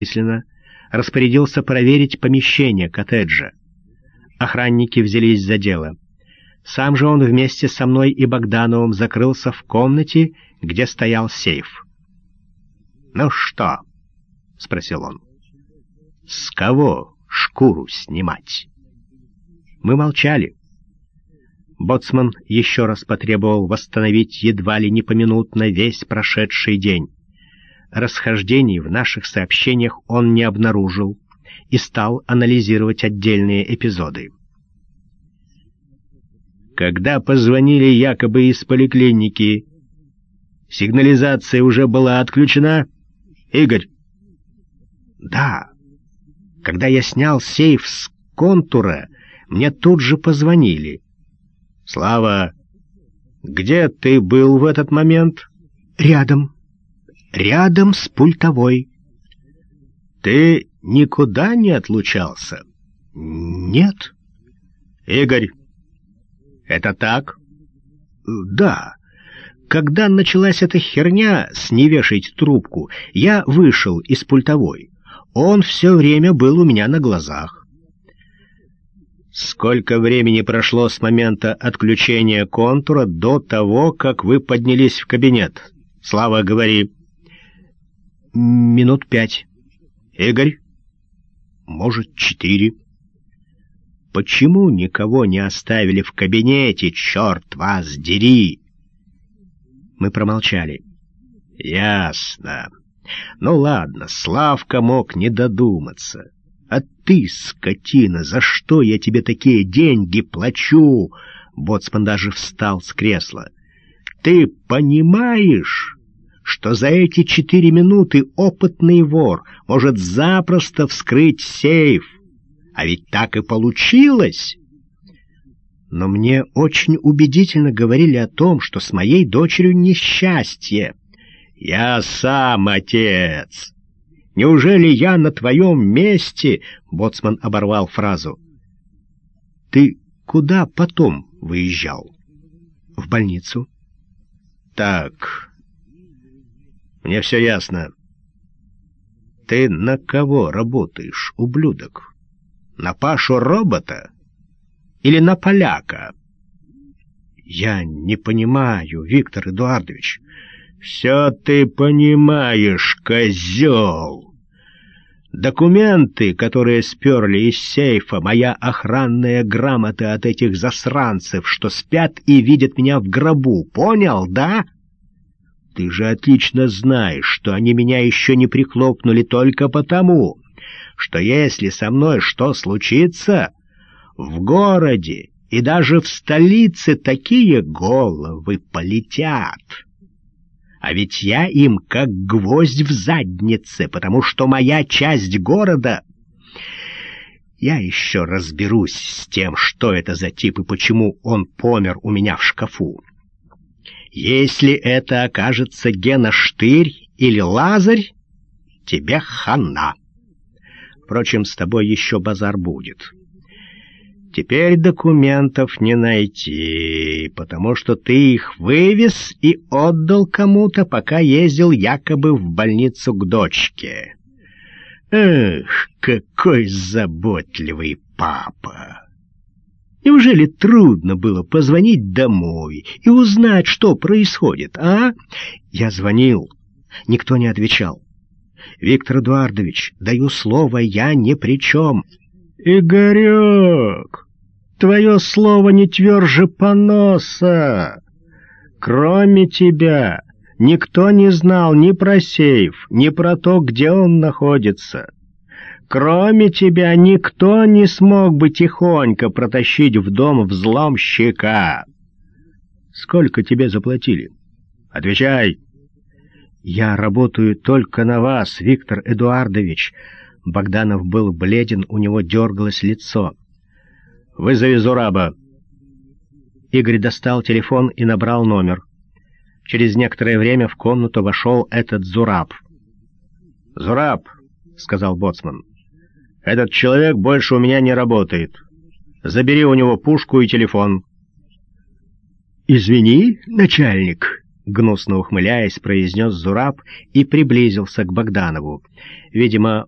мысленно распорядился проверить помещение коттеджа. Охранники взялись за дело. Сам же он вместе со мной и Богдановым закрылся в комнате, где стоял сейф. «Ну что?» — спросил он. «С кого шкуру снимать?» Мы молчали. Боцман еще раз потребовал восстановить едва ли не поминутно весь прошедший день. Расхождений в наших сообщениях он не обнаружил и стал анализировать отдельные эпизоды. Когда позвонили якобы из поликлиники, сигнализация уже была отключена? Игорь? Да. Когда я снял сейф с контура, мне тут же позвонили. Слава, где ты был в этот момент? Рядом. Рядом с пультовой. Ты никуда не отлучался? Нет. Игорь, это так? Да. Когда началась эта херня с «не вешайте трубку», я вышел из пультовой. Он все время был у меня на глазах. Сколько времени прошло с момента отключения контура до того, как вы поднялись в кабинет? Слава, говори. Минут пять. Игорь? Может, четыре. Почему никого не оставили в кабинете, черт вас дери? Мы промолчали. Ясно. Ну ладно, Славка мог не додуматься. «А ты, скотина, за что я тебе такие деньги плачу?» Боцман даже встал с кресла. «Ты понимаешь, что за эти четыре минуты опытный вор может запросто вскрыть сейф? А ведь так и получилось!» Но мне очень убедительно говорили о том, что с моей дочерью несчастье. «Я сам отец!» Неужели я на твоем месте...» — Боцман оборвал фразу. «Ты куда потом выезжал?» «В больницу». «Так, мне все ясно. Ты на кого работаешь, ублюдок? На Пашу робота или на поляка?» «Я не понимаю, Виктор Эдуардович». «Все ты понимаешь, козел!» Документы, которые сперли из сейфа, моя охранная грамота от этих засранцев, что спят и видят меня в гробу, понял, да? Ты же отлично знаешь, что они меня еще не прихлопнули только потому, что если со мной что случится, в городе и даже в столице такие головы полетят». А ведь я им как гвоздь в заднице, потому что моя часть города... Я еще разберусь с тем, что это за тип и почему он помер у меня в шкафу. Если это окажется Гена Штырь или Лазарь, тебе хана. Впрочем, с тобой еще базар будет. Теперь документов не найти, потому что ты их вывез и отдал кому-то, пока ездил якобы в больницу к дочке. Эх, какой заботливый папа! Неужели трудно было позвонить домой и узнать, что происходит, а? Я звонил, никто не отвечал. Виктор Эдуардович, даю слово, я ни при чем. Игорек! Твое слово не тверже поноса. Кроме тебя никто не знал ни про сейф, ни про то, где он находится. Кроме тебя никто не смог бы тихонько протащить в дом взломщика. Сколько тебе заплатили? Отвечай. Я работаю только на вас, Виктор Эдуардович. Богданов был бледен, у него дергалось лицо. «Вызови Зураба». Игорь достал телефон и набрал номер. Через некоторое время в комнату вошел этот Зураб. «Зураб», — сказал Боцман, — «этот человек больше у меня не работает. Забери у него пушку и телефон». «Извини, начальник», гнусно ухмыляясь, произнес Зураб и приблизился к Богданову. Видимо,